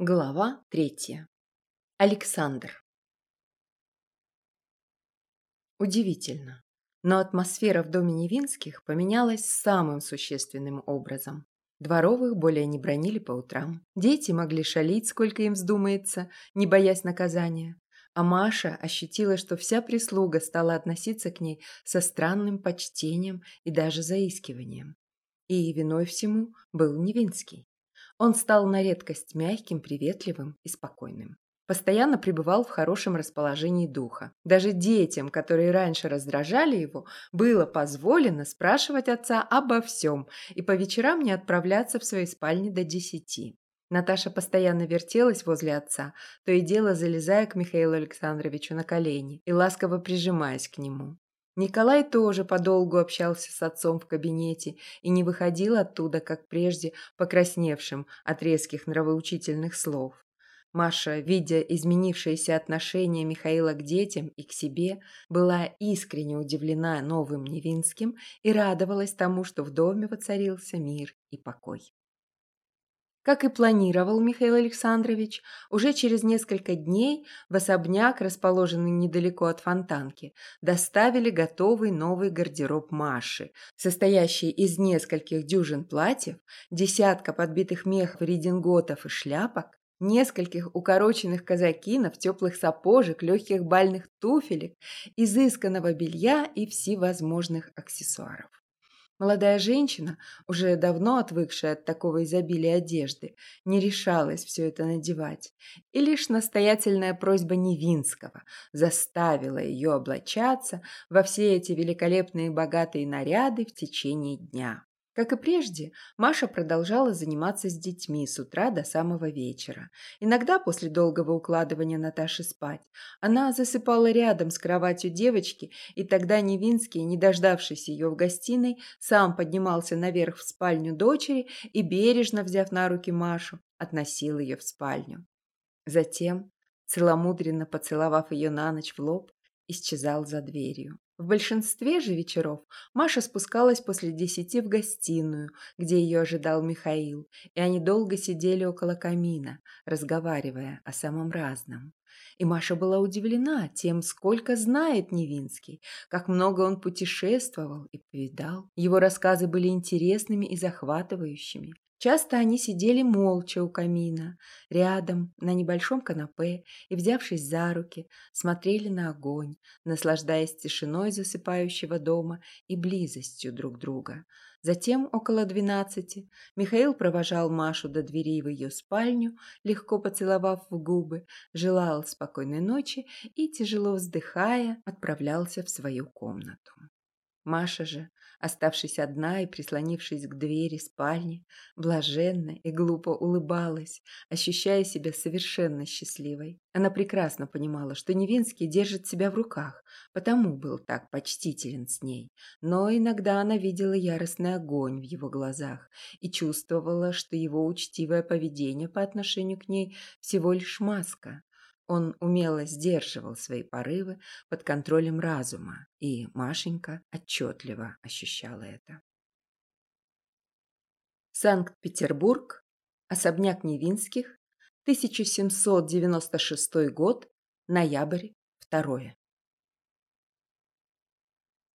Глава третья. Александр. Удивительно, но атмосфера в доме Невинских поменялась самым существенным образом. Дворовых более не бронили по утрам. Дети могли шалить, сколько им вздумается, не боясь наказания. А Маша ощутила, что вся прислуга стала относиться к ней со странным почтением и даже заискиванием. И виной всему был Невинский. Он стал на редкость мягким, приветливым и спокойным. Постоянно пребывал в хорошем расположении духа. Даже детям, которые раньше раздражали его, было позволено спрашивать отца обо всем и по вечерам не отправляться в свои спальни до десяти. Наташа постоянно вертелась возле отца, то и дело залезая к Михаилу Александровичу на колени и ласково прижимаясь к нему. Николай тоже подолгу общался с отцом в кабинете и не выходил оттуда, как прежде, покрасневшим от резких нравоучительных слов. Маша, видя изменившееся отношение Михаила к детям и к себе, была искренне удивлена новым Невинским и радовалась тому, что в доме воцарился мир и покой. Как и планировал Михаил Александрович, уже через несколько дней в особняк, расположенный недалеко от фонтанки, доставили готовый новый гардероб Маши, состоящий из нескольких дюжин платьев, десятка подбитых мехов, рединготов и шляпок, нескольких укороченных казакинов, теплых сапожек, легких бальных туфелек, изысканного белья и всевозможных аксессуаров. Молодая женщина, уже давно отвыкшая от такого изобилия одежды, не решалась все это надевать, и лишь настоятельная просьба Невинского заставила ее облачаться во все эти великолепные богатые наряды в течение дня. Как и прежде, Маша продолжала заниматься с детьми с утра до самого вечера. Иногда после долгого укладывания Наташи спать, она засыпала рядом с кроватью девочки, и тогда Невинский, не дождавшись ее в гостиной, сам поднимался наверх в спальню дочери и, бережно взяв на руки Машу, относил ее в спальню. Затем, целомудренно поцеловав ее на ночь в лоб, исчезал за дверью. В большинстве же вечеров Маша спускалась после десяти в гостиную, где ее ожидал Михаил, и они долго сидели около камина, разговаривая о самом разном. И Маша была удивлена тем, сколько знает Невинский, как много он путешествовал и повидал. Его рассказы были интересными и захватывающими. Часто они сидели молча у камина, рядом, на небольшом канапе, и, взявшись за руки, смотрели на огонь, наслаждаясь тишиной засыпающего дома и близостью друг друга. Затем, около двенадцати, Михаил провожал Машу до двери в ее спальню, легко поцеловав в губы, желал спокойной ночи и, тяжело вздыхая, отправлялся в свою комнату. Маша же, оставшись одна и прислонившись к двери спальни, блаженно и глупо улыбалась, ощущая себя совершенно счастливой. Она прекрасно понимала, что Невинский держит себя в руках, потому был так почтителен с ней. Но иногда она видела яростный огонь в его глазах и чувствовала, что его учтивое поведение по отношению к ней всего лишь маска, он умело сдерживал свои порывы под контролем разума, и Машенька отчетливо ощущала это. Санкт-Петербург, особняк Невинских, 1796 год, ноябрь, 2.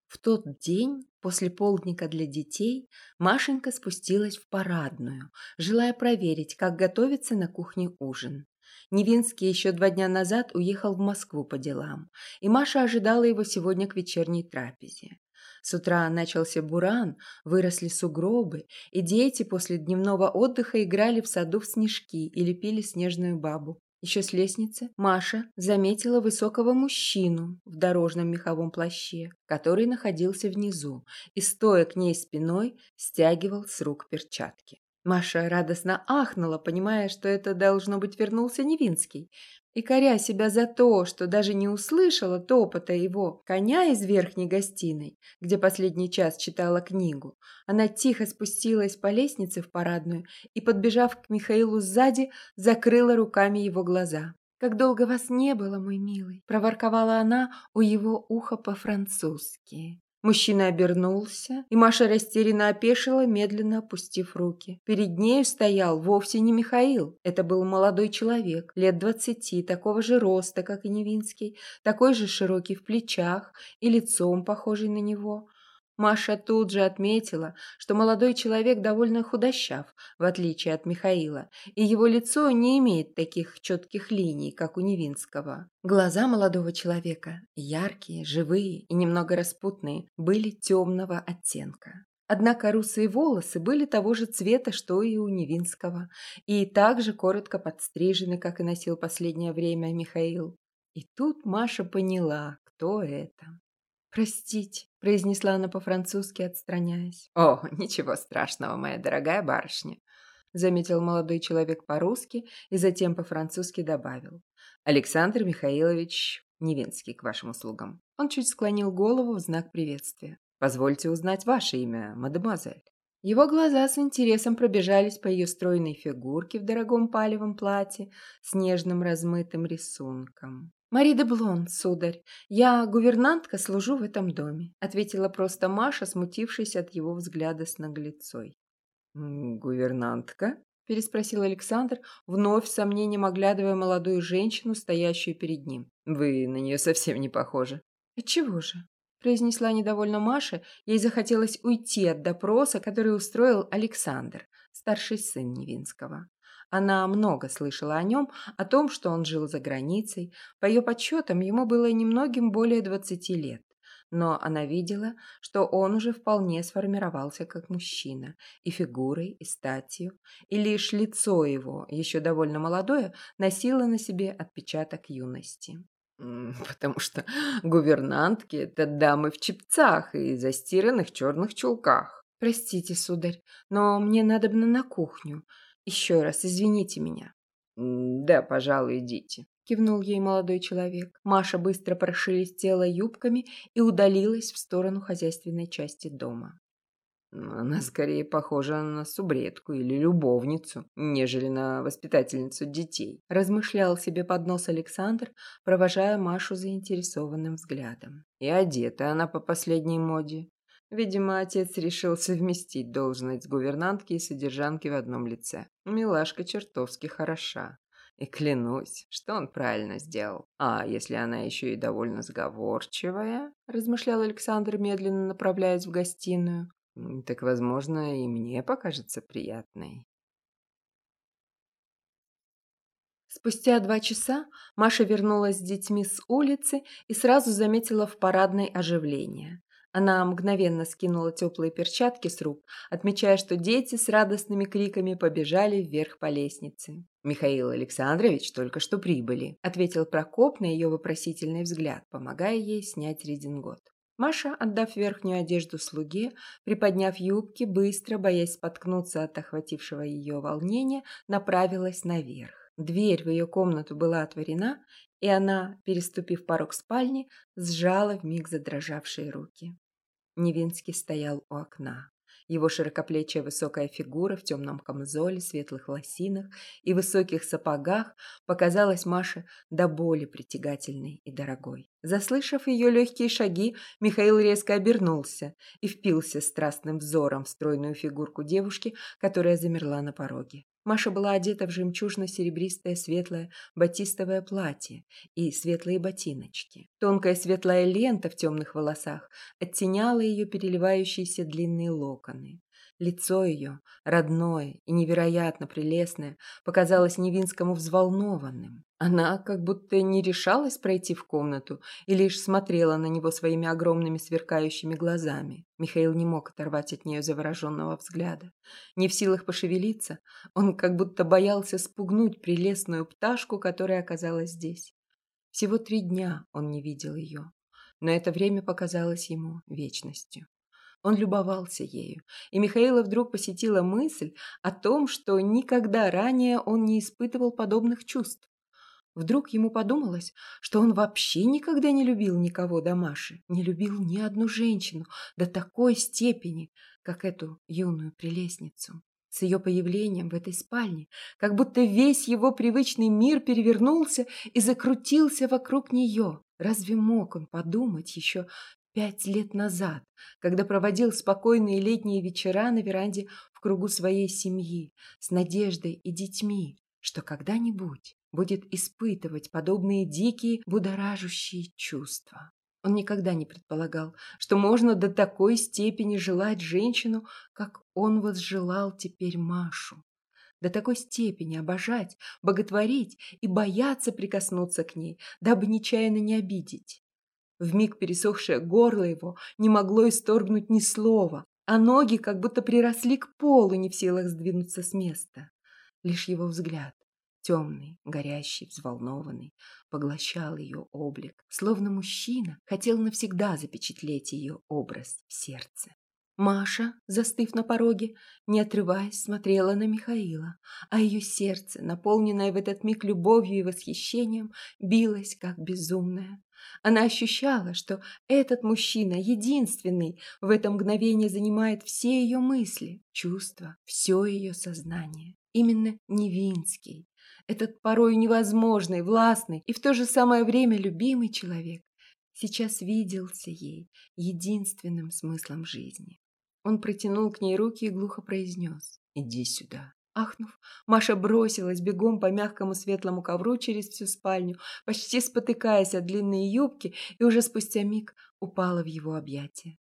В тот день, после полдника для детей, Машенька спустилась в парадную, желая проверить, как готовится на кухне ужин. Невинский еще два дня назад уехал в Москву по делам, и Маша ожидала его сегодня к вечерней трапезе. С утра начался буран, выросли сугробы, и дети после дневного отдыха играли в саду в снежки и лепили снежную бабу. Еще с лестницы Маша заметила высокого мужчину в дорожном меховом плаще, который находился внизу, и, стоя к ней спиной, стягивал с рук перчатки. Маша радостно ахнула, понимая, что это должно быть вернулся Невинский, и коря себя за то, что даже не услышала топота его коня из верхней гостиной, где последний час читала книгу. Она тихо спустилась по лестнице в парадную и, подбежав к Михаилу сзади, закрыла руками его глаза. «Как долго вас не было, мой милый!» – проворковала она у его уха по-французски. Мужчина обернулся, и Маша растерянно опешила, медленно опустив руки. Перед нею стоял вовсе не Михаил. Это был молодой человек, лет двадцати, такого же роста, как и Невинский, такой же широкий в плечах и лицом похожий на него. Маша тут же отметила, что молодой человек довольно худощав, в отличие от Михаила, и его лицо не имеет таких четких линий, как у Невинского. Глаза молодого человека, яркие, живые и немного распутные, были темного оттенка. Однако русые волосы были того же цвета, что и у Невинского, и также коротко подстрижены, как и носил последнее время Михаил. И тут Маша поняла, кто это. «Простите», – произнесла она по-французски, отстраняясь. «О, ничего страшного, моя дорогая барышня», – заметил молодой человек по-русски и затем по-французски добавил. «Александр Михайлович Невинский к вашим услугам». Он чуть склонил голову в знак приветствия. «Позвольте узнать ваше имя, мадемуазель». Его глаза с интересом пробежались по ее стройной фигурке в дорогом палевом платье с нежным размытым рисунком. «Мари де Блон, сударь, я гувернантка, служу в этом доме», ответила просто Маша, смутившись от его взгляда с наглецой. «Гувернантка?» переспросил Александр, вновь с сомнением оглядывая молодую женщину, стоящую перед ним. «Вы на нее совсем не похожи». «Отчего же?» произнесла недовольно Маша, ей захотелось уйти от допроса, который устроил Александр, старший сын Невинского. Она много слышала о нем, о том, что он жил за границей. По ее подсчетам, ему было немногим более двадцати лет. Но она видела, что он уже вполне сформировался как мужчина, и фигурой, и статью, и лишь лицо его, еще довольно молодое, носило на себе отпечаток юности. «Потому что гувернантки – это дамы в чепцах и застиранных черных чулках». «Простите, сударь, но мне надо бы на кухню. Еще раз извините меня». «Да, пожалуй, идите», – кивнул ей молодой человек. Маша быстро прошелестела юбками и удалилась в сторону хозяйственной части дома. Она скорее похожа на субредку или любовницу, нежели на воспитательницу детей. Размышлял себе под нос Александр, провожая Машу заинтересованным взглядом. И одета она по последней моде. Видимо, отец решил совместить должность гувернантки и содержанки в одном лице. Милашка чертовски хороша. И клянусь, что он правильно сделал. А если она еще и довольно сговорчивая, размышлял Александр, медленно направляясь в гостиную, так, возможно, и мне покажется приятной. Спустя два часа Маша вернулась с детьми с улицы и сразу заметила в парадной оживление. Она мгновенно скинула теплые перчатки с рук, отмечая, что дети с радостными криками побежали вверх по лестнице. «Михаил Александрович только что прибыли», ответил Прокоп на ее вопросительный взгляд, помогая ей снять редингот. Маша, отдав верхнюю одежду слуге, приподняв юбки, быстро, боясь споткнуться от охватившего ее волнения, направилась наверх. Дверь в ее комнату была отворена, и она, переступив порог спальни, сжала вмиг задрожавшие руки. Невинский стоял у окна. Его широкоплечья высокая фигура в темном камзоле, светлых лосинах и высоких сапогах показалась Маше до боли притягательной и дорогой. Заслышав ее легкие шаги, Михаил резко обернулся и впился страстным взором в стройную фигурку девушки, которая замерла на пороге. Маша была одета в жемчужно-серебристое светлое батистовое платье и светлые ботиночки. Тонкая светлая лента в темных волосах оттеняла ее переливающиеся длинные локоны. Лицо ее, родное и невероятно прелестное, показалось Невинскому взволнованным. Она как будто не решалась пройти в комнату и лишь смотрела на него своими огромными сверкающими глазами. Михаил не мог оторвать от нее завороженного взгляда. Не в силах пошевелиться, он как будто боялся спугнуть прелестную пташку, которая оказалась здесь. Всего три дня он не видел ее, но это время показалось ему вечностью. Он любовался ею, и Михаила вдруг посетила мысль о том, что никогда ранее он не испытывал подобных чувств. Вдруг ему подумалось, что он вообще никогда не любил никого до Маши, не любил ни одну женщину до такой степени, как эту юную прелестницу. С ее появлением в этой спальне, как будто весь его привычный мир перевернулся и закрутился вокруг нее. Разве мог он подумать еще пять лет назад, когда проводил спокойные летние вечера на веранде в кругу своей семьи, с надеждой и детьми, что когда-нибудь будет испытывать подобные дикие, будоражащие чувства. Он никогда не предполагал, что можно до такой степени желать женщину, как он возжелал теперь Машу. До такой степени обожать, боготворить и бояться прикоснуться к ней, дабы нечаянно не обидеть. Вмиг пересохшее горло его не могло исторгнуть ни слова, а ноги как будто приросли к полу, не в силах сдвинуться с места. Лишь его взгляд, темный, горящий, взволнованный, поглощал ее облик, словно мужчина хотел навсегда запечатлеть ее образ в сердце. Маша, застыв на пороге, не отрываясь, смотрела на Михаила, а ее сердце, наполненное в этот миг любовью и восхищением, билось как безумное. Она ощущала, что этот мужчина, единственный, в это мгновение занимает все ее мысли, чувства, все ее сознание. Именно Невинский, этот порой невозможный, властный и в то же самое время любимый человек, сейчас виделся ей единственным смыслом жизни. Он протянул к ней руки и глухо произнес «Иди сюда». Ахнув, Маша бросилась бегом по мягкому светлому ковру через всю спальню, почти спотыкаясь от длинной юбки, и уже спустя миг упала в его объятия.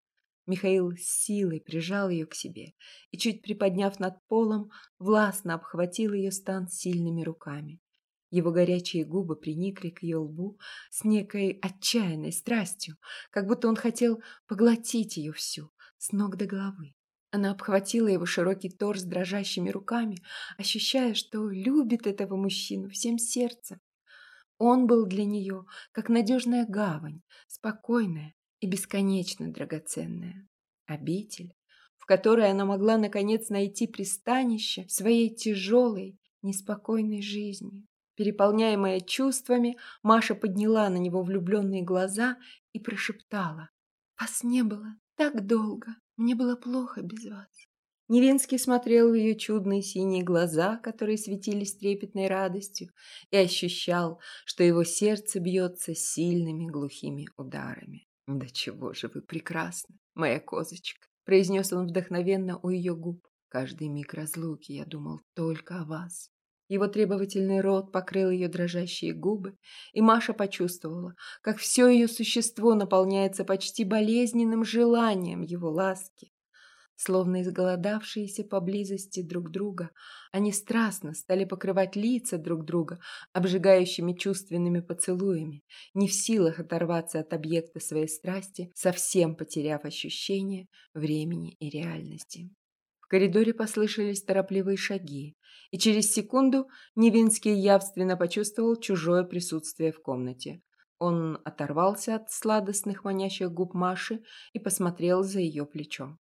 Михаил с силой прижал ее к себе и, чуть приподняв над полом, властно обхватил ее стан сильными руками. Его горячие губы приникли к ее лбу с некой отчаянной страстью, как будто он хотел поглотить ее всю, с ног до головы. Она обхватила его широкий торс дрожащими руками, ощущая, что любит этого мужчину всем сердцем. Он был для нее как надежная гавань, спокойная и бесконечно драгоценная. Обитель, в которой она могла наконец найти пристанище своей тяжелой, неспокойной жизни. Переполняемая чувствами, Маша подняла на него влюбленные глаза и прошептала. «Вас не было так долго. Мне было плохо без вас. Невинский смотрел в ее чудные синие глаза, которые светились трепетной радостью, и ощущал, что его сердце бьется сильными глухими ударами. «Да чего же вы прекрасны, моя козочка!» – произнес он вдохновенно у ее губ. «Каждый миг разлуки я думал только о вас. Его требовательный рот покрыл ее дрожащие губы, и Маша почувствовала, как все ее существо наполняется почти болезненным желанием его ласки. Словно изголодавшиеся поблизости друг друга, они страстно стали покрывать лица друг друга обжигающими чувственными поцелуями, не в силах оторваться от объекта своей страсти, совсем потеряв ощущение времени и реальности коридоре послышались торопливые шаги, и через секунду Невинский явственно почувствовал чужое присутствие в комнате. Он оторвался от сладостных манящих губ Маши и посмотрел за ее плечо.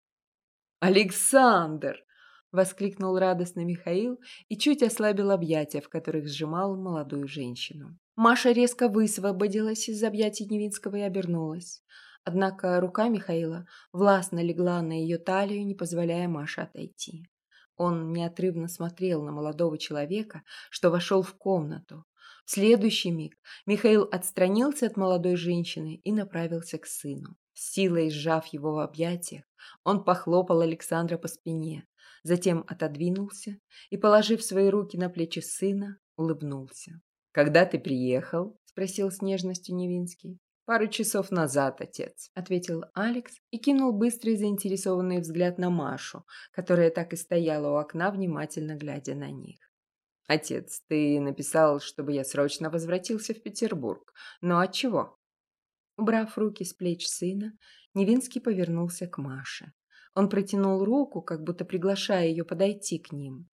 «Александр!» — воскликнул радостно Михаил и чуть ослабил объятия, в которых сжимал молодую женщину. Маша резко высвободилась из объятий Невинского и обернулась. Однако рука Михаила властно легла на ее талию, не позволяя Маше отойти. Он неотрывно смотрел на молодого человека, что вошел в комнату. В следующий миг Михаил отстранился от молодой женщины и направился к сыну. С силой сжав его в объятиях, он похлопал Александра по спине, затем отодвинулся и, положив свои руки на плечи сына, улыбнулся. «Когда ты приехал?» – спросил с нежностью Невинский. «Пару часов назад, отец», — ответил Алекс и кинул быстрый заинтересованный взгляд на Машу, которая так и стояла у окна, внимательно глядя на них. «Отец, ты написал, чтобы я срочно возвратился в Петербург. Но от чего?» Убрав руки с плеч сына, Невинский повернулся к Маше. Он протянул руку, как будто приглашая ее подойти к ним.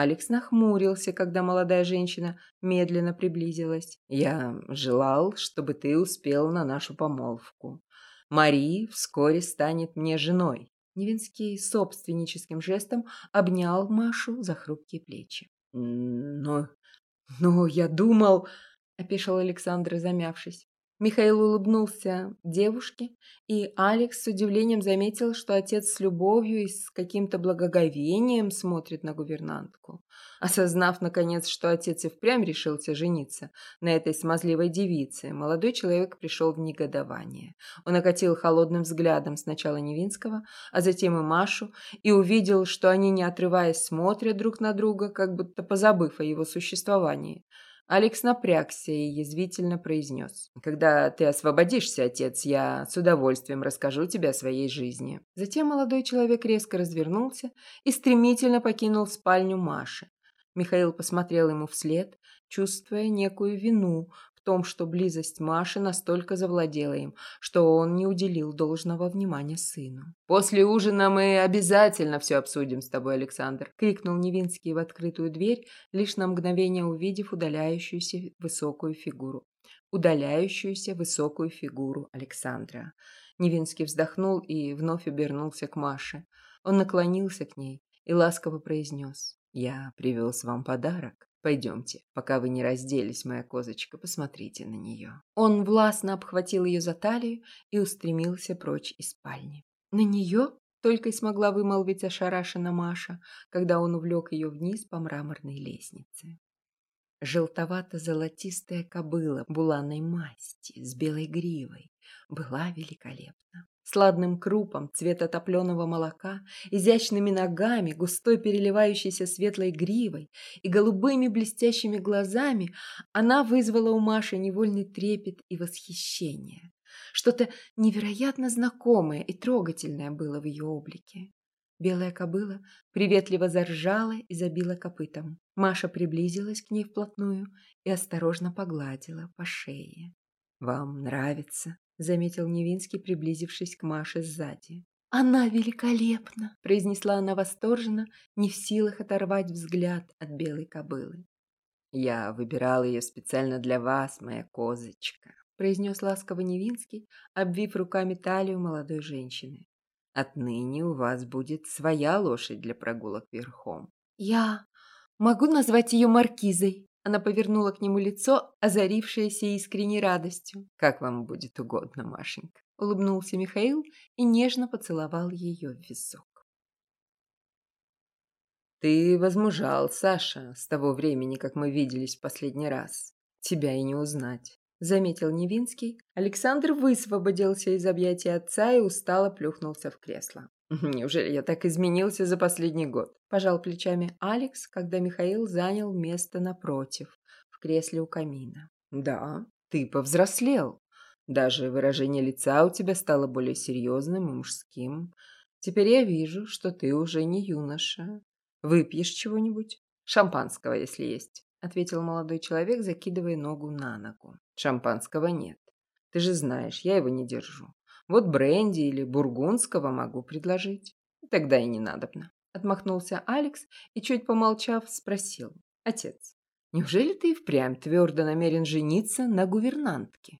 Алекс нахмурился, когда молодая женщина медленно приблизилась. «Я желал, чтобы ты успел на нашу помолвку. Мари вскоре станет мне женой». Невинский собственническим жестом обнял Машу за хрупкие плечи. «Но... но я думал...» — опешил Александр, замявшись. Михаил улыбнулся девушке, и Алекс с удивлением заметил, что отец с любовью и с каким-то благоговением смотрит на гувернантку. Осознав, наконец, что отец и впрямь решился жениться на этой смазливой девице, молодой человек пришел в негодование. Он окатил холодным взглядом сначала Невинского, а затем и Машу, и увидел, что они, не отрываясь, смотрят друг на друга, как будто позабыв о его существовании. Алекс напрягся и язвительно произнес. «Когда ты освободишься, отец, я с удовольствием расскажу тебе о своей жизни». Затем молодой человек резко развернулся и стремительно покинул спальню Маши. Михаил посмотрел ему вслед, чувствуя некую вину том, что близость Маши настолько завладела им, что он не уделил должного внимания сыну. «После ужина мы обязательно все обсудим с тобой, Александр!» — крикнул Невинский в открытую дверь, лишь на мгновение увидев удаляющуюся высокую фигуру. Удаляющуюся высокую фигуру Александра. Невинский вздохнул и вновь обернулся к Маше. Он наклонился к ней и ласково произнес. «Я привез вам подарок». Пойдемте, пока вы не разделись, моя козочка, посмотрите на нее». Он властно обхватил ее за талию и устремился прочь из спальни. «На нее?» — только и смогла вымолвить ошарашена Маша, когда он увлек ее вниз по мраморной лестнице. Желтовато-золотистая кобыла буланой масти с белой гривой была великолепна сладным крупом цвета топленого молока, изящными ногами, густой переливающейся светлой гривой и голубыми блестящими глазами, она вызвала у Маши невольный трепет и восхищение. Что-то невероятно знакомое и трогательное было в ее облике. Белая кобыла приветливо заржала и забила копытом. Маша приблизилась к ней вплотную и осторожно погладила по шее. «Вам нравится?» Заметил Невинский, приблизившись к Маше сзади. «Она великолепна!» – произнесла она восторженно, не в силах оторвать взгляд от белой кобылы. «Я выбирал ее специально для вас, моя козочка», – произнес ласково Невинский, обвив руками талию молодой женщины. «Отныне у вас будет своя лошадь для прогулок верхом». «Я могу назвать ее Маркизой?» Она повернула к нему лицо, озарившееся искренней радостью. «Как вам будет угодно, Машенька», — улыбнулся Михаил и нежно поцеловал ее в висок. «Ты возмужал, Саша, с того времени, как мы виделись в последний раз. Тебя и не узнать», — заметил Невинский. Александр высвободился из объятий отца и устало плюхнулся в кресло. Неужели я так изменился за последний год? Пожал плечами Алекс, когда Михаил занял место напротив, в кресле у камина. Да, ты повзрослел. Даже выражение лица у тебя стало более серьезным и мужским. Теперь я вижу, что ты уже не юноша. Выпьешь чего-нибудь? Шампанского, если есть, ответил молодой человек, закидывая ногу на ногу. Шампанского нет. Ты же знаешь, я его не держу. Вот бренди или бургундского могу предложить. Тогда и не надобно. Отмахнулся Алекс и, чуть помолчав, спросил. Отец, неужели ты и впрямь твердо намерен жениться на гувернантке?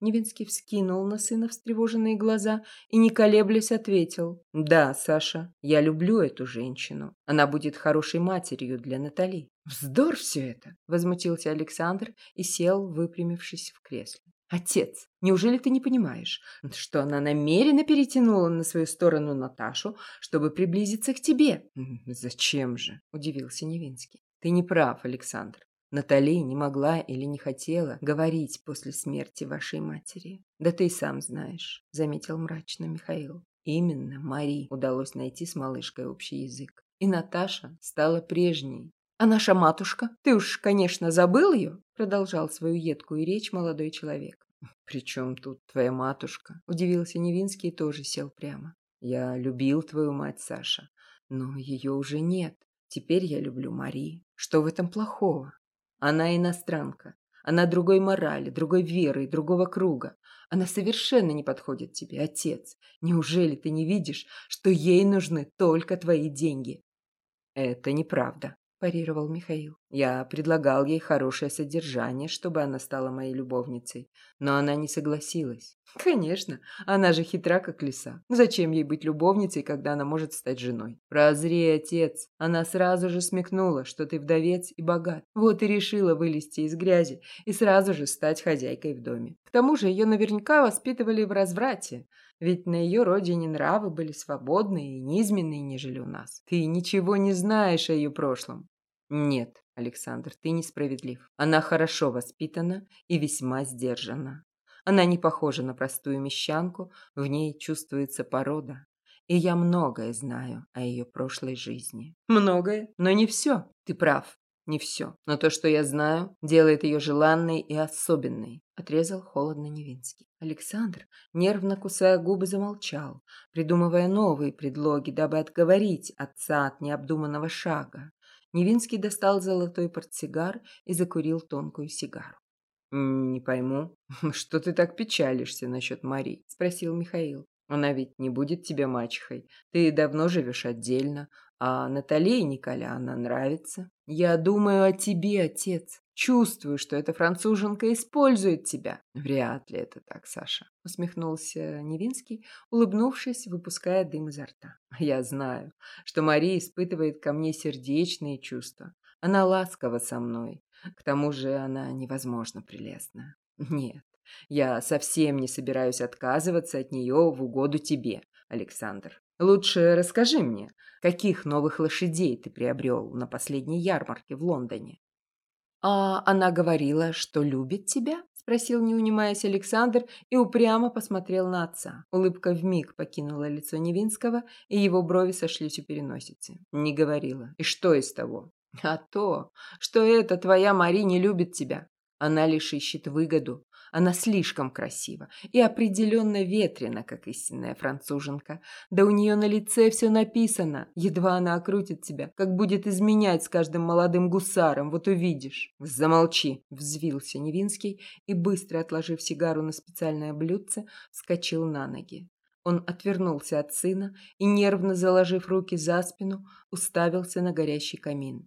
Невинский вскинул на сына встревоженные глаза и, не колеблясь, ответил. «Да, Саша, я люблю эту женщину. Она будет хорошей матерью для Натали». «Вздор все это!» – возмутился Александр и сел, выпрямившись в кресле. «Отец, неужели ты не понимаешь, что она намеренно перетянула на свою сторону Наташу, чтобы приблизиться к тебе?» «Зачем же?» – удивился Невинский. «Ты не прав, Александр. Натали не могла или не хотела говорить после смерти вашей матери. Да ты и сам знаешь», – заметил мрачно Михаил. Именно Мари удалось найти с малышкой общий язык. И Наташа стала прежней, «А наша матушка? Ты уж, конечно, забыл ее?» Продолжал свою едкую речь молодой человек. «При чем тут твоя матушка?» Удивился Невинский и тоже сел прямо. «Я любил твою мать, Саша, но ее уже нет. Теперь я люблю Мари. Что в этом плохого? Она иностранка. Она другой морали, другой веры, другого круга. Она совершенно не подходит тебе, отец. Неужели ты не видишь, что ей нужны только твои деньги? Это неправда. – парировал Михаил. «Я предлагал ей хорошее содержание, чтобы она стала моей любовницей, но она не согласилась». «Конечно, она же хитра, как лиса. Зачем ей быть любовницей, когда она может стать женой?» «Прозрей, отец. Она сразу же смекнула, что ты вдовец и богат. Вот и решила вылезти из грязи и сразу же стать хозяйкой в доме. К тому же ее наверняка воспитывали в разврате. Ведь на ее родине нравы были свободные и низменные, нежели у нас. Ты ничего не знаешь о ее прошлом. Нет, Александр, ты несправедлив. Она хорошо воспитана и весьма сдержана. Она не похожа на простую мещанку, в ней чувствуется порода. И я многое знаю о ее прошлой жизни. Многое, но не все. Ты прав, не все. Но то, что я знаю, делает ее желанной и особенной. Отрезал холодно Невинский. Александр, нервно кусая губы, замолчал, придумывая новые предлоги, дабы отговорить отца от необдуманного шага. Невинский достал золотой портсигар и закурил тонкую сигару. «Не пойму, что ты так печалишься насчет Мари?» – спросил Михаил. «Она ведь не будет тебе мачехой. Ты давно живешь отдельно, а Натали и Николя она нравится. Я думаю о тебе, отец. Чувствую, что эта француженка использует тебя. Вряд ли это так, Саша. Усмехнулся Невинский, улыбнувшись, выпуская дым изо рта. Я знаю, что Мария испытывает ко мне сердечные чувства. Она ласкова со мной. К тому же она невозможно прелестна. Нет, я совсем не собираюсь отказываться от нее в угоду тебе, Александр. Лучше расскажи мне, каких новых лошадей ты приобрел на последней ярмарке в Лондоне? А она говорила, что любит тебя? Спросил, не унимаясь, Александр и упрямо посмотрел на отца. Улыбка вмиг покинула лицо Невинского, и его брови сошлись у переносицы. Не говорила. И что из того? А то, что эта твоя Мари не любит тебя. Она лишь ищет выгоду, она слишком красива и определенно ветрена, как истинная француженка. Да у нее на лице все написано. Едва она окрутит тебя, как будет изменять с каждым молодым гусаром, вот увидишь. Замолчи, взвился Невинский и, быстро отложив сигару на специальное блюдце, вскочил на ноги. Он отвернулся от сына и, нервно заложив руки за спину, уставился на горящий камин.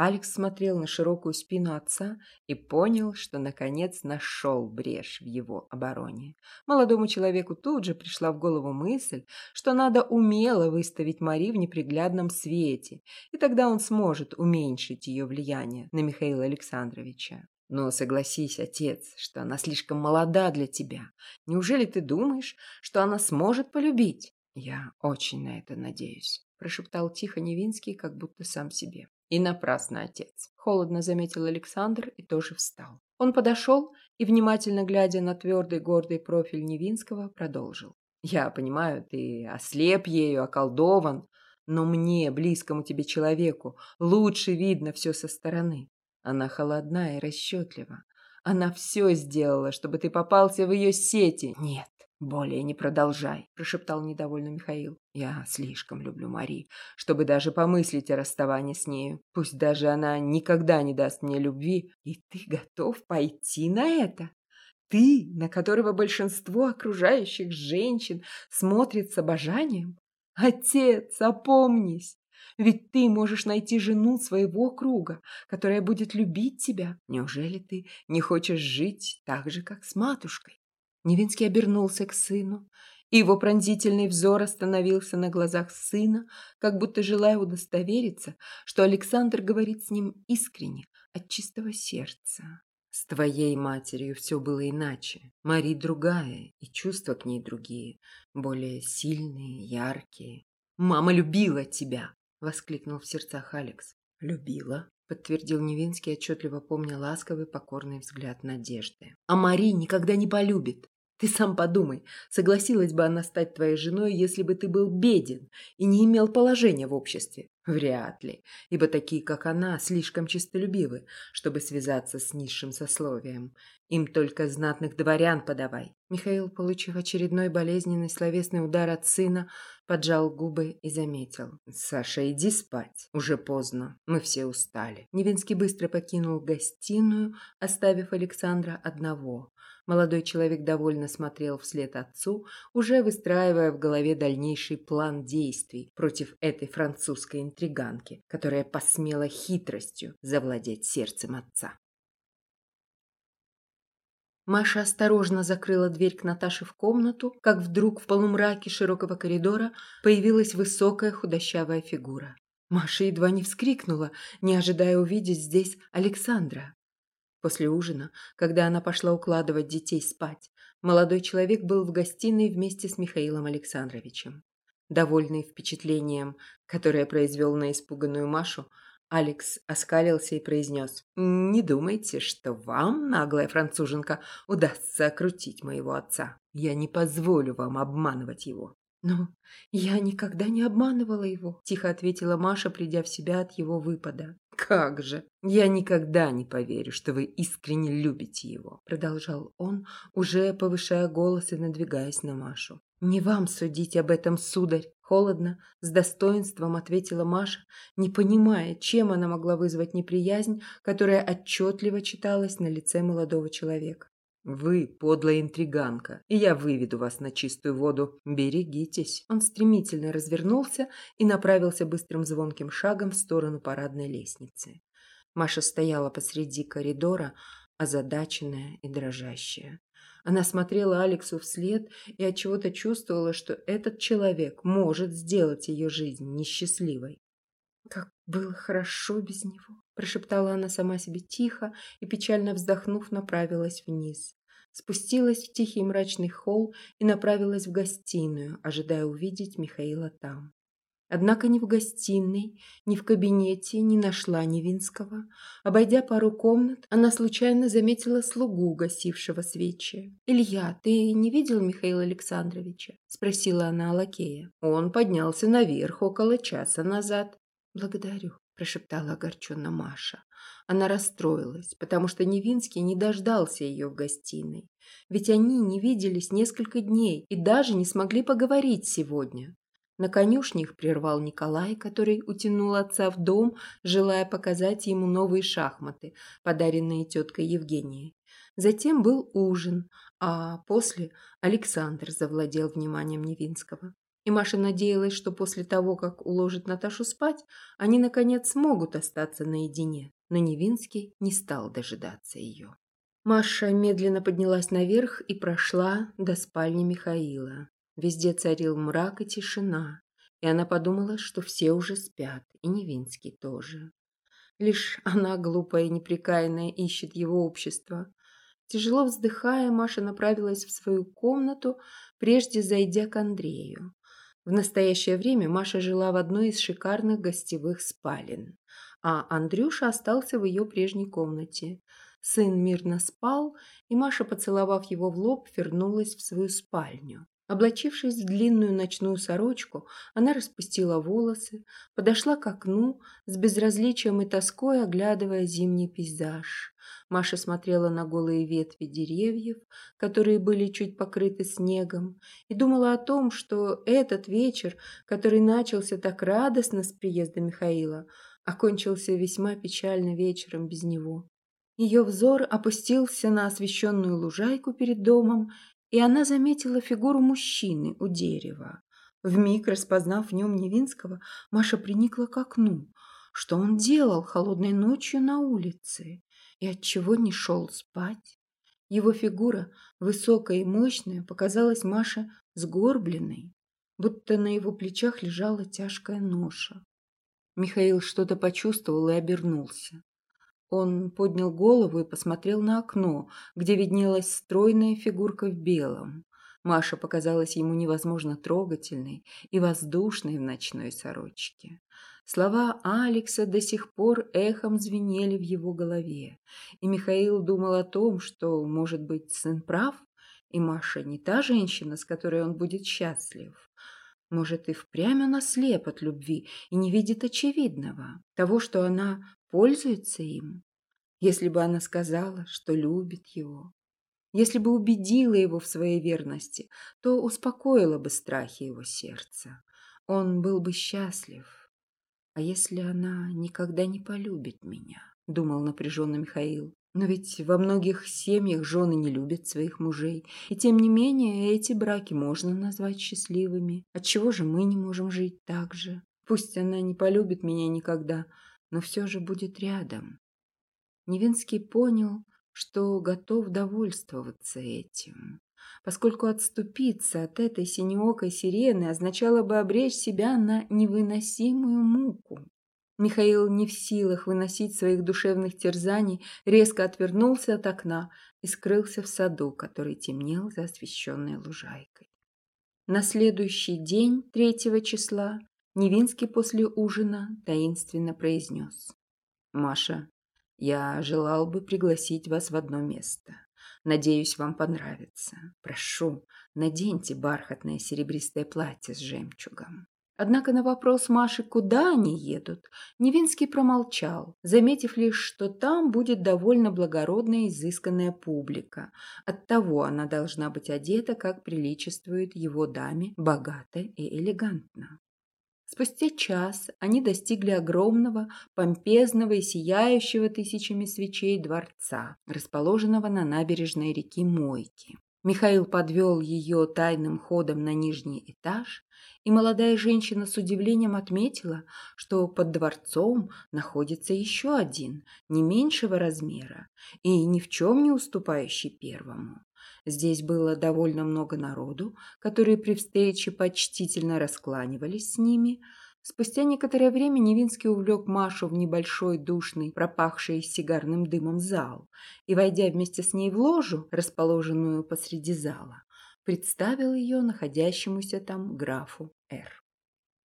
Алекс смотрел на широкую спину отца и понял, что наконец нашел брешь в его обороне. Молодому человеку тут же пришла в голову мысль, что надо умело выставить Мари в неприглядном свете, и тогда он сможет уменьшить ее влияние на Михаила Александровича. Но согласись, отец, что она слишком молода для тебя. Неужели ты думаешь, что она сможет полюбить? Я очень на это надеюсь, прошептал тихо Невинский, как будто сам себе. И напрасно, отец. Холодно заметил Александр и тоже встал. Он подошел и, внимательно глядя на твердый гордый профиль Невинского, продолжил. «Я понимаю, ты ослеп ею, околдован, но мне, близкому тебе человеку, лучше видно все со стороны. Она холодна и расчетлива. Она все сделала, чтобы ты попался в ее сети. Нет, более не продолжай», – прошептал недовольно Михаил. «Я слишком люблю Мари, чтобы даже помыслить о расставании с нею. Пусть даже она никогда не даст мне любви. И ты готов пойти на это?» Ты, на которого большинство окружающих женщин смотрит с обожанием? Отец, опомнись! Ведь ты можешь найти жену своего круга, которая будет любить тебя. Неужели ты не хочешь жить так же, как с матушкой? Невинский обернулся к сыну, и его пронзительный взор остановился на глазах сына, как будто желая удостовериться, что Александр говорит с ним искренне, от чистого сердца. С твоей матерью все было иначе. Мари другая, и чувства к ней другие, более сильные, яркие. «Мама любила тебя!» — воскликнул в сердцах Алекс. «Любила?» — подтвердил Невинский, отчетливо помня ласковый покорный взгляд надежды. «А Мари никогда не полюбит. Ты сам подумай, согласилась бы она стать твоей женой, если бы ты был беден и не имел положения в обществе? Вряд ли, ибо такие, как она, слишком честолюбивы, чтобы связаться с низшим сословием. Им только знатных дворян подавай. Михаил, получив очередной болезненный словесный удар от сына, поджал губы и заметил. «Саша, иди спать. Уже поздно. Мы все устали». Невинский быстро покинул гостиную, оставив Александра одного. Молодой человек довольно смотрел вслед отцу, уже выстраивая в голове дальнейший план действий против этой французской интриги. Интриганке, которая посмела хитростью завладеть сердцем отца. Маша осторожно закрыла дверь к Наташе в комнату, как вдруг в полумраке широкого коридора появилась высокая худощавая фигура. Маша едва не вскрикнула, не ожидая увидеть здесь Александра. После ужина, когда она пошла укладывать детей спать, молодой человек был в гостиной вместе с Михаилом Александровичем. Довольный впечатлением, которое произвел на испуганную Машу, Алекс оскалился и произнес. «Не думайте, что вам, наглая француженка, удастся окрутить моего отца. Я не позволю вам обманывать его». «Но я никогда не обманывала его», – тихо ответила Маша, придя в себя от его выпада. «Как же! Я никогда не поверю, что вы искренне любите его», – продолжал он, уже повышая голос и надвигаясь на Машу. «Не вам судить об этом, сударь!» Холодно, с достоинством ответила Маша, не понимая, чем она могла вызвать неприязнь, которая отчетливо читалась на лице молодого человека. «Вы подлая интриганка, и я выведу вас на чистую воду. Берегитесь!» Он стремительно развернулся и направился быстрым звонким шагом в сторону парадной лестницы. Маша стояла посреди коридора, озадаченная и дрожащая. Она смотрела Алексу вслед и от чего-то чувствовала, что этот человек может сделать ее жизнь несчастливой. «Как было хорошо без него!» – прошептала она сама себе тихо и, печально вздохнув, направилась вниз. Спустилась в тихий мрачный холл и направилась в гостиную, ожидая увидеть Михаила там. Однако ни в гостиной, ни в кабинете не нашла Невинского. Обойдя пару комнат, она случайно заметила слугу, гасившего свечи. «Илья, ты не видел Михаила Александровича?» – спросила она лакея. Он поднялся наверх около часа назад. «Благодарю», – прошептала огорченно Маша. Она расстроилась, потому что Невинский не дождался ее в гостиной. Ведь они не виделись несколько дней и даже не смогли поговорить сегодня. На конюшне их прервал Николай, который утянул отца в дом, желая показать ему новые шахматы, подаренные теткой Евгенией. Затем был ужин, а после Александр завладел вниманием Невинского. И Маша надеялась, что после того, как уложит Наташу спать, они, наконец, смогут остаться наедине. Но Невинский не стал дожидаться ее. Маша медленно поднялась наверх и прошла до спальни Михаила. Везде царил мрак и тишина, и она подумала, что все уже спят, и Невинский тоже. Лишь она, глупая и неприкаянная, ищет его общество. Тяжело вздыхая, Маша направилась в свою комнату, прежде зайдя к Андрею. В настоящее время Маша жила в одной из шикарных гостевых спален, а Андрюша остался в ее прежней комнате. Сын мирно спал, и Маша, поцеловав его в лоб, вернулась в свою спальню. Облачившись в длинную ночную сорочку, она распустила волосы, подошла к окну, с безразличием и тоской оглядывая зимний пейзаж. Маша смотрела на голые ветви деревьев, которые были чуть покрыты снегом, и думала о том, что этот вечер, который начался так радостно с приезда Михаила, окончился весьма печально вечером без него. Ее взор опустился на освещенную лужайку перед домом и она заметила фигуру мужчины у дерева. Вмиг распознав в нем Невинского, Маша приникла к окну. Что он делал холодной ночью на улице? И отчего не шел спать? Его фигура, высокая и мощная, показалась Маше сгорбленной, будто на его плечах лежала тяжкая ноша. Михаил что-то почувствовал и обернулся. Он поднял голову и посмотрел на окно, где виднелась стройная фигурка в белом. Маша показалась ему невозможно трогательной и воздушной в ночной сорочке. Слова Алекса до сих пор эхом звенели в его голове, и Михаил думал о том, что, может быть, сын прав, и Маша не та женщина, с которой он будет счастлив. Может, и впрямь он ослеп от любви и не видит очевидного, того, что она пользуется им. Если бы она сказала, что любит его, если бы убедила его в своей верности, то успокоила бы страхи его сердца. Он был бы счастлив. А если она никогда не полюбит меня? Думал напряженно Михаил. Но ведь во многих семьях жены не любят своих мужей, и тем не менее эти браки можно назвать счастливыми. Отчего же мы не можем жить так же? Пусть она не полюбит меня никогда, но все же будет рядом. Невинский понял, что готов довольствоваться этим, поскольку отступиться от этой синеокой сирены означало бы обречь себя на невыносимую муку. Михаил не в силах выносить своих душевных терзаний, резко отвернулся от окна и скрылся в саду, который темнел за освещенной лужайкой. На следующий день, третьего числа, Невинский после ужина таинственно произнес. «Маша, я желал бы пригласить вас в одно место. Надеюсь, вам понравится. Прошу, наденьте бархатное серебристое платье с жемчугом». Однако на вопрос Маши, куда они едут, Невинский промолчал, заметив лишь, что там будет довольно благородная изысканная публика. Оттого она должна быть одета, как приличествует его даме, богато и элегантно. Спустя час они достигли огромного, помпезного и сияющего тысячами свечей дворца, расположенного на набережной реки Мойки. Михаил подвел ее тайным ходом на нижний этаж, и молодая женщина с удивлением отметила, что под дворцом находится еще один, не меньшего размера и ни в чем не уступающий первому. Здесь было довольно много народу, которые при встрече почтительно раскланивались с ними – Спустя некоторое время Невинский увлек Машу в небольшой душный, пропахший сигарным дымом зал, и, войдя вместе с ней в ложу, расположенную посреди зала, представил ее находящемуся там графу Р.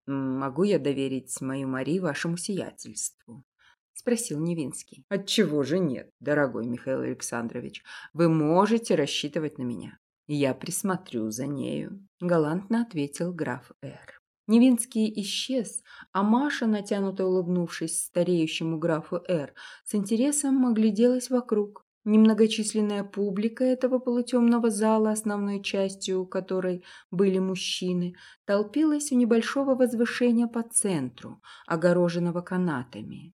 «Могу я доверить мою Мари вашему сиятельству?» — спросил Невинский. «Отчего же нет, дорогой Михаил Александрович? Вы можете рассчитывать на меня. Я присмотрю за нею», — галантно ответил граф Р. Невинский исчез, а Маша, натянуто улыбнувшись стареющему графу Р, с интересом огляделась вокруг. Немногочисленная публика этого полутемного зала, основной частью которой были мужчины, толпилась у небольшого возвышения по центру, огороженного канатами.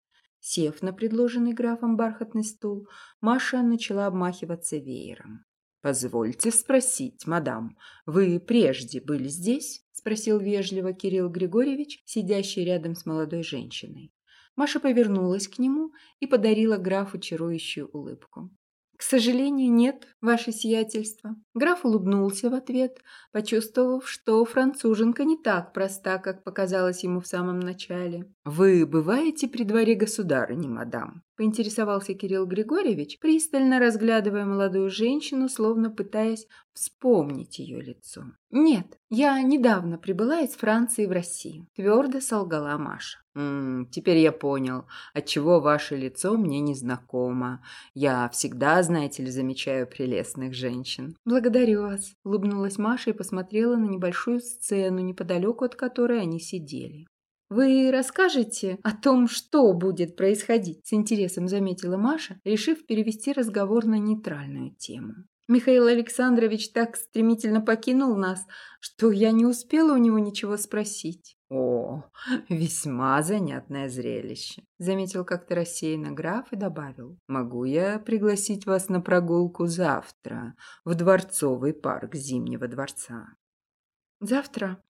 Сев на предложенный графом бархатный стул, Маша начала обмахиваться веером. «Позвольте спросить, мадам, вы прежде были здесь?» спросил вежливо Кирилл Григорьевич, сидящий рядом с молодой женщиной. Маша повернулась к нему и подарила графу чарующую улыбку. «К сожалению, нет, ваше сиятельство». Граф улыбнулся в ответ, почувствовав, что француженка не так проста, как показалось ему в самом начале. «Вы бываете при дворе государыни, мадам?» – поинтересовался Кирилл Григорьевич, пристально разглядывая молодую женщину, словно пытаясь вспомнить ее лицо. «Нет, я недавно прибыла из Франции в Россию», – твердо солгала Маша. «М -м, «Теперь я понял, отчего ваше лицо мне незнакомо. Я всегда, знаете ли, замечаю прелестных женщин». «Благодарю вас», – улыбнулась Маша и посмотрела на небольшую сцену, неподалеку от которой они сидели. «Вы расскажете о том, что будет происходить?» – с интересом заметила Маша, решив перевести разговор на нейтральную тему. Михаил Александрович так стремительно покинул нас, что я не успела у него ничего спросить. «О, весьма занятное зрелище», — заметил как-то рассеянно граф и добавил. «Могу я пригласить вас на прогулку завтра в Дворцовый парк Зимнего дворца?» «Завтра?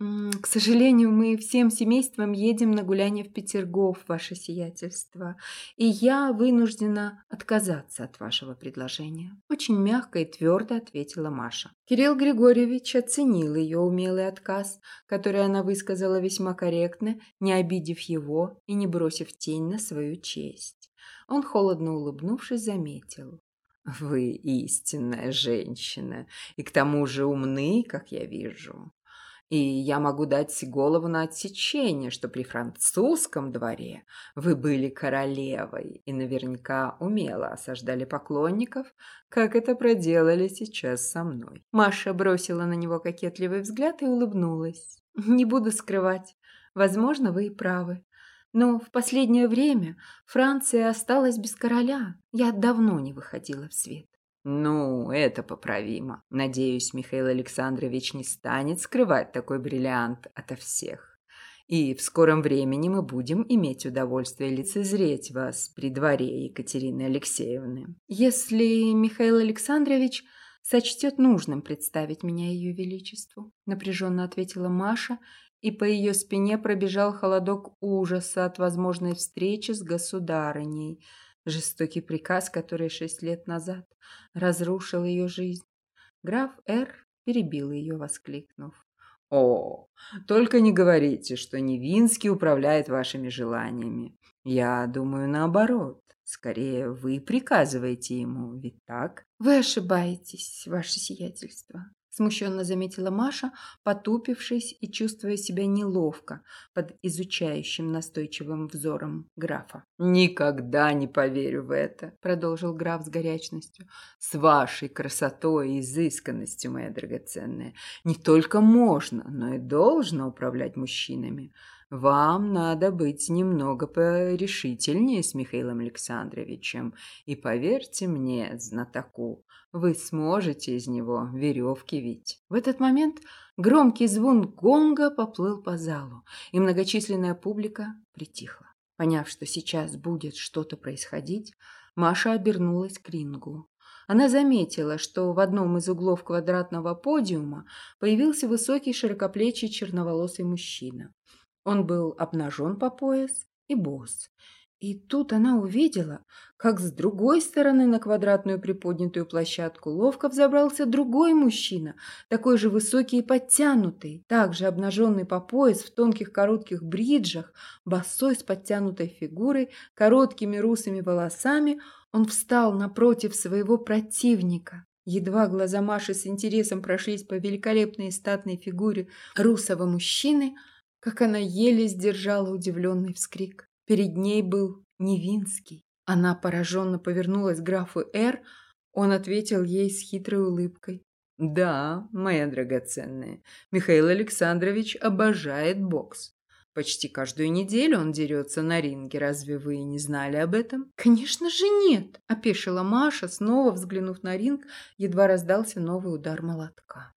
«К сожалению, мы всем семейством едем на гуляние в Петергоф, ваше сиятельство, и я вынуждена отказаться от вашего предложения», – очень мягко и твердо ответила Маша. Кирилл Григорьевич оценил ее умелый отказ, который она высказала весьма корректно, не обидев его и не бросив тень на свою честь. Он, холодно улыбнувшись, заметил. «Вы истинная женщина, и к тому же умны, как я вижу. И я могу дать голову на отсечение, что при французском дворе вы были королевой и наверняка умело осаждали поклонников, как это проделали сейчас со мной. Маша бросила на него кокетливый взгляд и улыбнулась. «Не буду скрывать. Возможно, вы и правы. Но в последнее время Франция осталась без короля. Я давно не выходила в свет. Ну, это поправимо. Надеюсь, Михаил Александрович не станет скрывать такой бриллиант ото всех. И в скором времени мы будем иметь удовольствие лицезреть вас при дворе Екатерины Алексеевны. Если Михаил Александрович сочтет нужным представить меня ее величеству, напряженно ответила Маша и по ее спине пробежал холодок ужаса от возможной встречи с государыней. Жестокий приказ, который шесть лет назад разрушил ее жизнь. Граф Р. перебил ее, воскликнув. «О, только не говорите, что Невинский управляет вашими желаниями. Я думаю, наоборот. Скорее, вы приказываете ему, ведь так?» «Вы ошибаетесь, ваше сиятельство», Смущенно заметила Маша, потупившись и чувствуя себя неловко под изучающим настойчивым взором графа. «Никогда не поверю в это», — продолжил граф с горячностью. «С вашей красотой и изысканностью, моя драгоценная, не только можно, но и должно управлять мужчинами. Вам надо быть немного порешительнее с Михаилом Александровичем, и поверьте мне, знатоку, вы сможете из него веревки вить. В этот момент громкий звон гонга поплыл по залу, и многочисленная публика притихла. Поняв, что сейчас будет что-то происходить, Маша обернулась к рингу. Она заметила, что в одном из углов квадратного подиума появился высокий широкоплечий черноволосый мужчина. Он был обнажен по пояс и босс. И тут она увидела, как с другой стороны на квадратную приподнятую площадку ловко взобрался другой мужчина, такой же высокий и подтянутый, также обнаженный по пояс в тонких коротких бриджах, босой с подтянутой фигурой, короткими русыми волосами, он встал напротив своего противника. Едва глаза Маши с интересом прошлись по великолепной статной фигуре русого мужчины – как она еле сдержала удивленный вскрик. Перед ней был Невинский. Она пораженно повернулась к графу Р. Он ответил ей с хитрой улыбкой. «Да, моя драгоценная, Михаил Александрович обожает бокс. Почти каждую неделю он дерется на ринге. Разве вы не знали об этом?» «Конечно же нет!» – опешила Маша, снова взглянув на ринг, едва раздался новый удар молотка.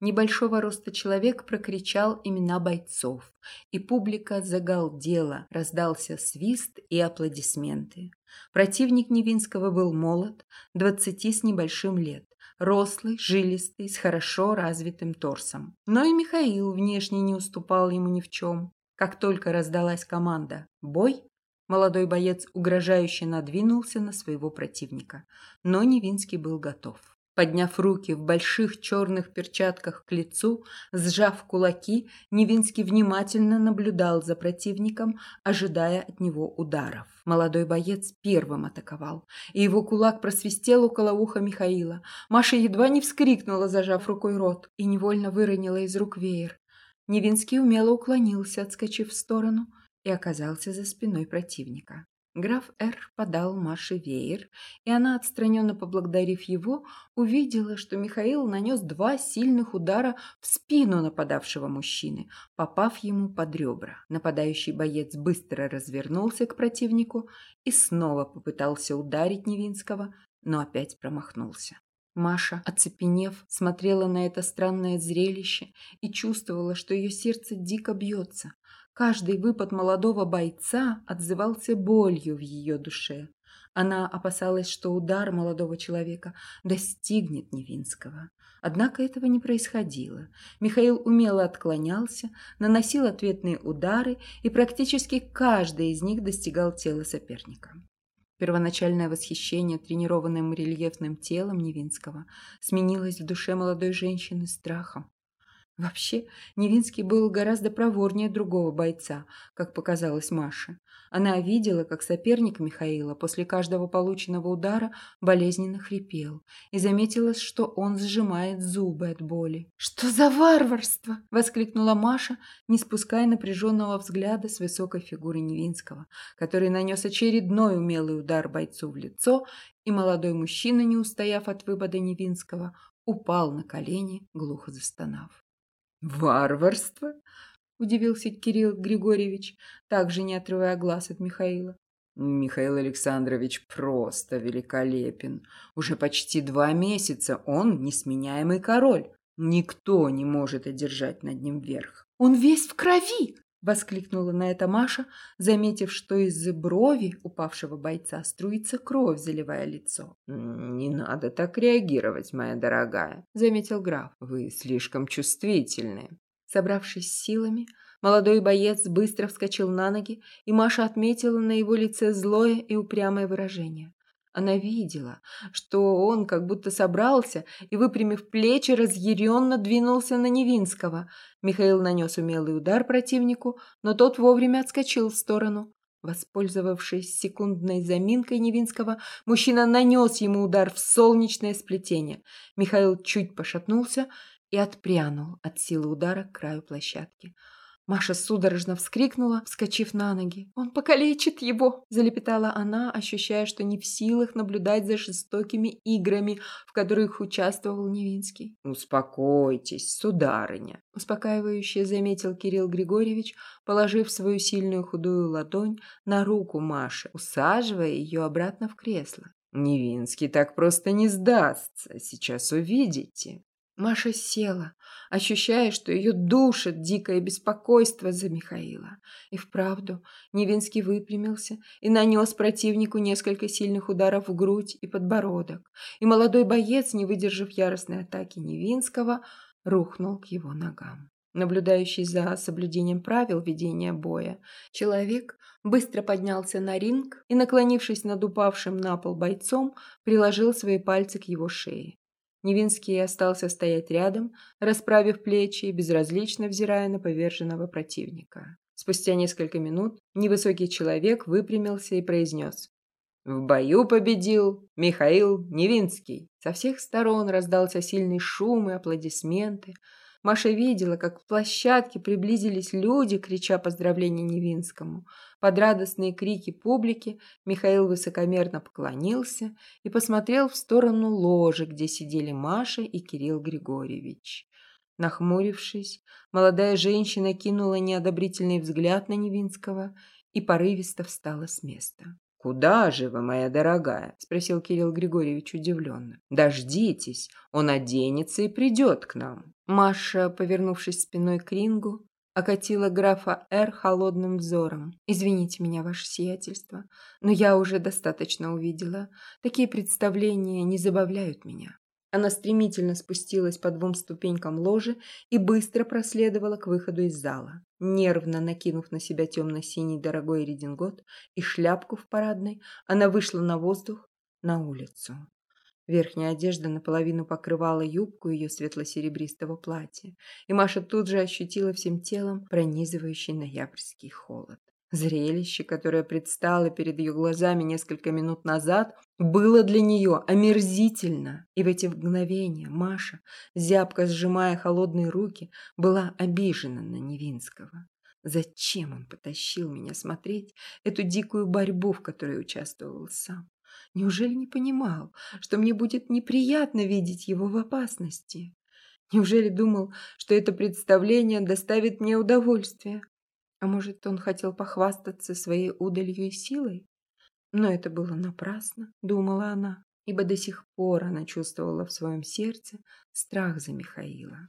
Небольшого роста человек прокричал имена бойцов, и публика загалдела, раздался свист и аплодисменты. Противник Невинского был молод, двадцати с небольшим лет, рослый, жилистый, с хорошо развитым торсом. Но и Михаил внешне не уступал ему ни в чем. Как только раздалась команда «Бой!», молодой боец угрожающе надвинулся на своего противника, но Невинский был готов. Подняв руки в больших черных перчатках к лицу, сжав кулаки, Невинский внимательно наблюдал за противником, ожидая от него ударов. Молодой боец первым атаковал, и его кулак просвистел около уха Михаила. Маша едва не вскрикнула, зажав рукой рот, и невольно выронила из рук веер. Невинский умело уклонился, отскочив в сторону, и оказался за спиной противника. Граф Р. подал Маше веер, и она, отстраненно поблагодарив его, увидела, что Михаил нанес два сильных удара в спину нападавшего мужчины, попав ему под ребра. Нападающий боец быстро развернулся к противнику и снова попытался ударить Невинского, но опять промахнулся. Маша, оцепенев, смотрела на это странное зрелище и чувствовала, что ее сердце дико бьется. Каждый выпад молодого бойца отзывался болью в ее душе. Она опасалась, что удар молодого человека достигнет Невинского. Однако этого не происходило. Михаил умело отклонялся, наносил ответные удары, и практически каждый из них достигал тела соперника. Первоначальное восхищение тренированным рельефным телом Невинского сменилось в душе молодой женщины страхом. Вообще, Невинский был гораздо проворнее другого бойца, как показалось Маше. Она видела, как соперник Михаила после каждого полученного удара болезненно хрипел и заметила, что он сжимает зубы от боли. «Что за варварство!» – воскликнула Маша, не спуская напряженного взгляда с высокой фигуры Невинского, который нанес очередной умелый удар бойцу в лицо, и молодой мужчина, не устояв от выпада Невинского, упал на колени, глухо застонав. «Варварство?» – удивился Кирилл Григорьевич, также не отрывая глаз от Михаила. Михаил Александрович просто великолепен. Уже почти два месяца он несменяемый король. Никто не может одержать над ним верх. «Он весь в крови!» – воскликнула на это Маша, заметив, что из брови упавшего бойца струится кровь, заливая лицо. «Не надо так реагировать, моя дорогая», – заметил граф. «Вы слишком чувствительны». Собравшись силами, молодой боец быстро вскочил на ноги, и Маша отметила на его лице злое и упрямое выражение. Она видела, что он как будто собрался и, выпрямив плечи, разъяренно двинулся на Невинского. Михаил нанес умелый удар противнику, но тот вовремя отскочил в сторону. Воспользовавшись секундной заминкой Невинского, мужчина нанес ему удар в солнечное сплетение. Михаил чуть пошатнулся и отпрянул от силы удара к краю площадки. Маша судорожно вскрикнула, вскочив на ноги. «Он покалечит его!» – залепетала она, ощущая, что не в силах наблюдать за жестокими играми, в которых участвовал Невинский. «Успокойтесь, сударыня!» – успокаивающе заметил Кирилл Григорьевич, положив свою сильную худую ладонь на руку Маши, усаживая ее обратно в кресло. «Невинский так просто не сдастся, сейчас увидите!» Маша села, ощущая, что ее душит дикое беспокойство за Михаила. И вправду Невинский выпрямился и нанес противнику несколько сильных ударов в грудь и подбородок. И молодой боец, не выдержав яростной атаки Невинского, рухнул к его ногам. Наблюдающий за соблюдением правил ведения боя, человек быстро поднялся на ринг и, наклонившись над упавшим на пол бойцом, приложил свои пальцы к его шее. Невинский остался стоять рядом, расправив плечи и безразлично взирая на поверженного противника. Спустя несколько минут невысокий человек выпрямился и произнес. «В бою победил Михаил Невинский». Со всех сторон раздался сильный шум и аплодисменты. Маша видела, как к площадке приблизились люди, крича поздравления Невинскому. Под радостные крики публики Михаил высокомерно поклонился и посмотрел в сторону ложи, где сидели Маша и Кирилл Григорьевич. Нахмурившись, молодая женщина кинула неодобрительный взгляд на Невинского и порывисто встала с места. «Куда же вы, моя дорогая?» – спросил Кирилл Григорьевич удивленно. «Дождитесь, он оденется и придет к нам». Маша, повернувшись спиной к рингу, окатила графа Р холодным взором. «Извините меня, ваше сиятельство, но я уже достаточно увидела. Такие представления не забавляют меня». Она стремительно спустилась по двум ступенькам ложи и быстро проследовала к выходу из зала. Нервно накинув на себя темно-синий дорогой редингот и шляпку в парадной, она вышла на воздух на улицу. Верхняя одежда наполовину покрывала юбку ее светло-серебристого платья, и Маша тут же ощутила всем телом пронизывающий ноябрьский холод. Зрелище, которое предстало перед ее глазами несколько минут назад, было для нее омерзительно. И в эти мгновения Маша, зябко сжимая холодные руки, была обижена на Невинского. Зачем он потащил меня смотреть эту дикую борьбу, в которой участвовал сам? Неужели не понимал, что мне будет неприятно видеть его в опасности? Неужели думал, что это представление доставит мне удовольствие? А может, он хотел похвастаться своей удалью и силой? Но это было напрасно, думала она, ибо до сих пор она чувствовала в своем сердце страх за Михаила.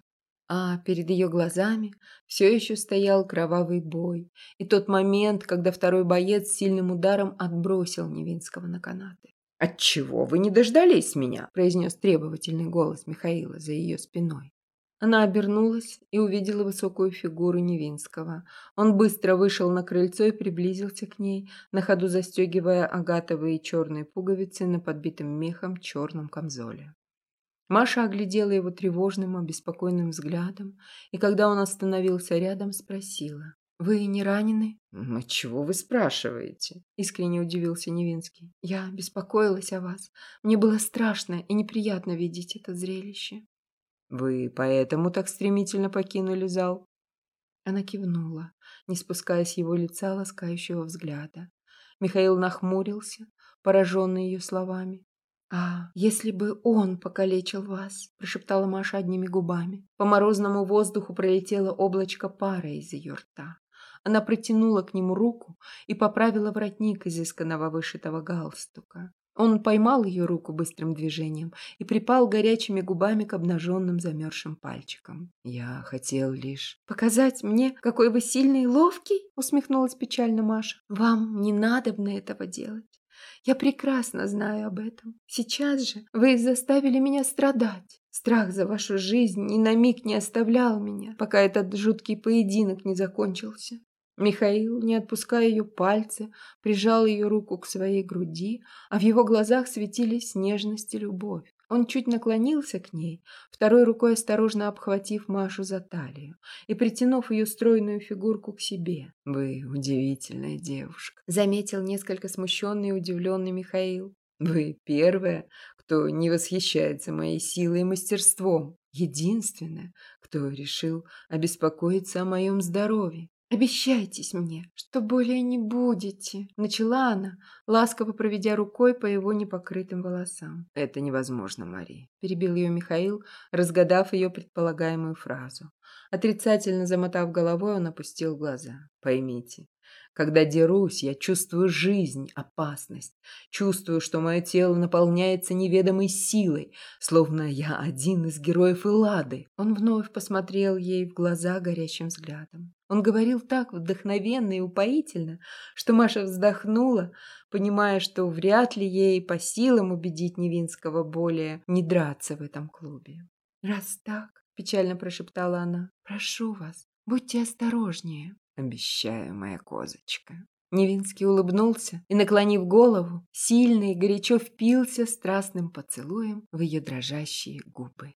А перед ее глазами все еще стоял кровавый бой и тот момент, когда второй боец сильным ударом отбросил Невинского на канаты. «Отчего вы не дождались меня?» – произнес требовательный голос Михаила за ее спиной. Она обернулась и увидела высокую фигуру Невинского. Он быстро вышел на крыльцо и приблизился к ней, на ходу застегивая агатовые черные пуговицы на подбитом мехом черном камзоле. Маша оглядела его тревожным, обеспокоенным взглядом, и когда он остановился рядом, спросила. «Вы не ранены?» «А чего вы спрашиваете?» – искренне удивился Невинский. «Я беспокоилась о вас. Мне было страшно и неприятно видеть это зрелище». «Вы поэтому так стремительно покинули зал?» Она кивнула, не спуская с его лица ласкающего взгляда. Михаил нахмурился, пораженный ее словами. «А если бы он покалечил вас?» – прошептала Маша одними губами. По морозному воздуху пролетело облачко пара из ее рта. Она протянула к нему руку и поправила воротник изысканного вышитого галстука. Он поймал ее руку быстрым движением и припал горячими губами к обнаженным замерзшим пальчикам. «Я хотел лишь...» «Показать мне, какой вы сильный и ловкий?» усмехнулась печально Маша. «Вам не надо бы этого делать. Я прекрасно знаю об этом. Сейчас же вы заставили меня страдать. Страх за вашу жизнь ни на миг не оставлял меня, пока этот жуткий поединок не закончился. Михаил, не отпуская ее пальцы, прижал ее руку к своей груди, а в его глазах светились нежность и любовь. Он чуть наклонился к ней, второй рукой осторожно обхватив Машу за талию и притянув ее стройную фигурку к себе. «Вы удивительная девушка», — заметил несколько смущенный и удивленный Михаил. «Вы первая, кто не восхищается моей силой и мастерством. Единственная, кто решил обеспокоиться о моем здоровье. «Обещайтесь мне, что более не будете», — начала она, ласково проведя рукой по его непокрытым волосам. «Это невозможно, Мари», — перебил ее Михаил, разгадав ее предполагаемую фразу. Отрицательно замотав головой, он опустил глаза. «Поймите, когда дерусь, я чувствую жизнь, опасность. Чувствую, что мое тело наполняется неведомой силой, словно я один из героев Эллады. Он вновь посмотрел ей в глаза горячим взглядом. Он говорил так вдохновенно и упоительно, что Маша вздохнула, понимая, что вряд ли ей по силам убедить Невинского более не драться в этом клубе. «Раз так», — печально прошептала она, — «прошу вас, будьте осторожнее». Обещаю, моя козочка. Невинский улыбнулся и, наклонив голову, сильно и горячо впился страстным поцелуем в ее дрожащие губы.